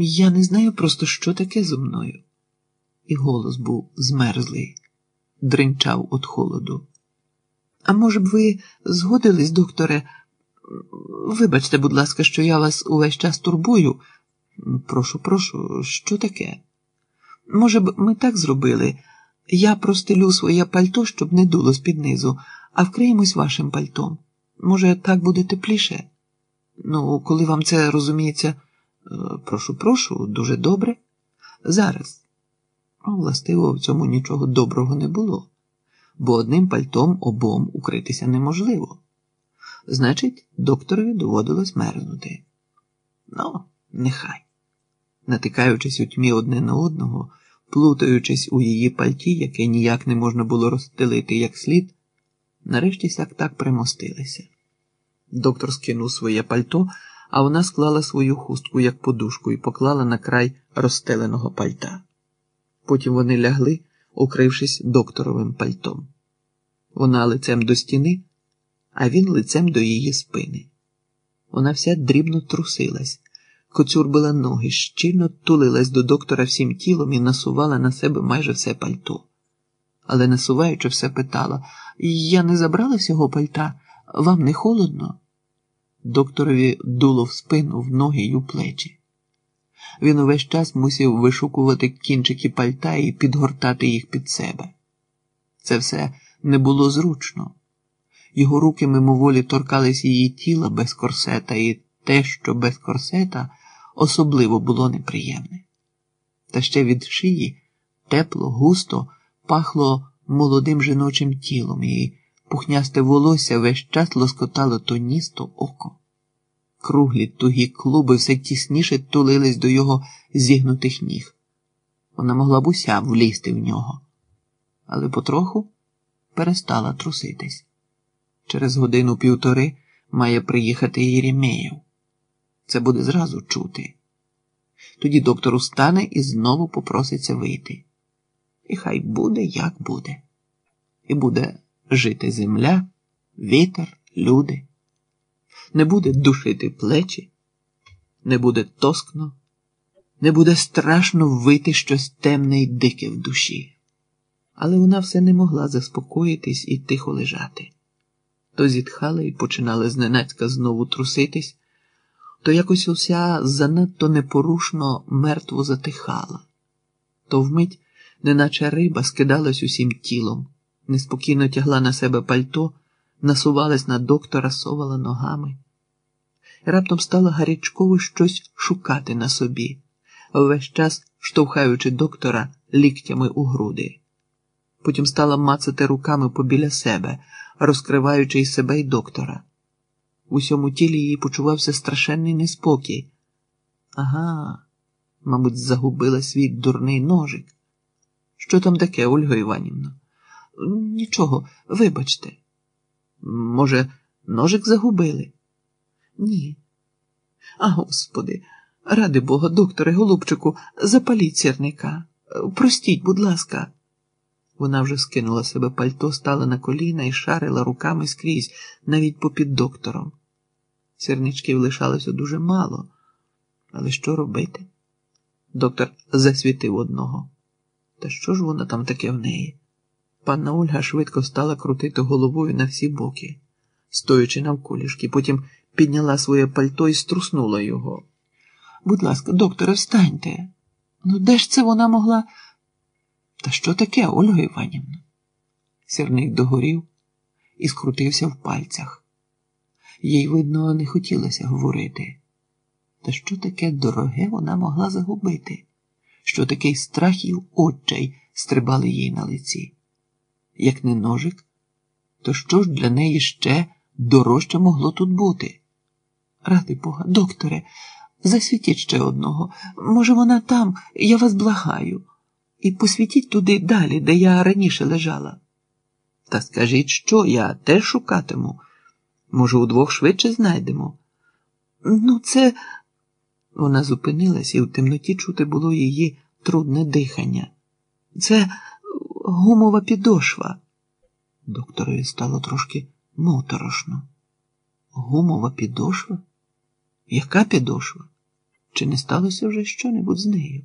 Я не знаю просто, що таке зо мною. І голос був змерзлий, дринчав від холоду. А може б ви згодились, докторе? Вибачте, будь ласка, що я вас увесь час турбую. Прошу, прошу, що таке? Може б, ми так зробили? Я простелю своє пальто, щоб не дуло з-під а вкриємось вашим пальтом. Може, так буде тепліше? Ну, коли вам це розуміється, прошу, прошу, дуже добре. Зараз. Ну, властиво, в цьому нічого доброго не було, бо одним пальтом обом укритися неможливо. Значить, докторові доводилось мерзнути. Ну, нехай. Натикаючись у тьмі одне на одного, плутаючись у її пальті, яке ніяк не можна було розстелити як слід, нарешті сяк так примостилися. Доктор скинув своє пальто, а вона склала свою хустку як подушку і поклала на край розстеленого пальта. Потім вони лягли, укрившись докторовим пальтом. Вона лицем до стіни, а він лицем до її спини. Вона вся дрібно трусилась, коцюрбила ноги, щільно тулилась до доктора всім тілом і насувала на себе майже все пальто. Але насуваючи все питала Я не забрала всього пальта, вам не холодно? Докторові дуло в спину, в ноги й у плечі. Він увесь час мусив вишукувати кінчики пальта і підгортати їх під себе. Це все не було зручно. Його руки мимоволі торкались її тіла без корсета, і те, що без корсета, особливо було неприємне. Та ще від шиї тепло, густо пахло молодим жіночим тілом, і пухнясте волосся весь час лоскотало то ніс, то око. Круглі тугі клуби все тісніше тулились до його зігнутих ніг. Вона могла б уся влізти в нього, але потроху перестала труситись. Через годину півтори має приїхати Єремєєв. Це буде зразу чути. Тоді доктор устане і знову попроситься вийти. І хай буде, як буде. І буде жити земля, вітер, люди. Не буде душити плечі, не буде тоскно, не буде страшно вити щось темне й дике в душі. Але вона все не могла заспокоїтись і тихо лежати. То зітхала і починала зненацька знову труситись, то якось уся занадто непорушно мертво затихала, то вмить, неначе риба, скидалась усім тілом, неспокійно тягла на себе пальто, насувалась на доктора, совала ногами. І раптом стала гарячково щось шукати на собі, весь час штовхаючи доктора ліктями у груди. Потім стала мацати руками побіля себе, розкриваючи й себе й доктора. В усьому тілі їй почувався страшенний неспокій. Ага, мабуть, загубила свій дурний ножик. Що там таке, Ольга Іванівна? Нічого, вибачте. Може, ножик загубили? Ні. А господи, ради Бога, докторе, голубчику, запаліть сірника. Простіть, будь ласка. Вона вже скинула себе пальто, стала на коліна і шарила руками скрізь, навіть попід доктором. Сірничків лишалося дуже мало. Але що робити? Доктор засвітив одного. Та що ж воно там таке в неї? Панна Ольга швидко стала крутити головою на всі боки, стоячи навколішки, потім підняла своє пальто і струснула його. Будь ласка, докторе, встаньте. Ну, де ж це вона могла? Та що таке, Ольга Іванівна? Сірник догорів і скрутився в пальцях. Їй, видно, не хотілося говорити. Та що таке дороге вона могла загубити, що такий страх і отчай стрибали їй на лиці. Як не ножик, то що ж для неї ще дорожче могло тут бути? Ради Бога, докторе, засвітіть ще одного. Може, вона там, я вас благаю, і посвітіть туди далі, де я раніше лежала. Та скажіть, що я теж шукатиму. Може, удвох швидше знайдемо. Ну, це. Вона зупинилась, і в темноті чути було її трудне дихання. Це гумова підошва. Докторові стало трошки моторошно. Гумова підошва? Яка підошва? Чи не сталося вже що-небудь з нею?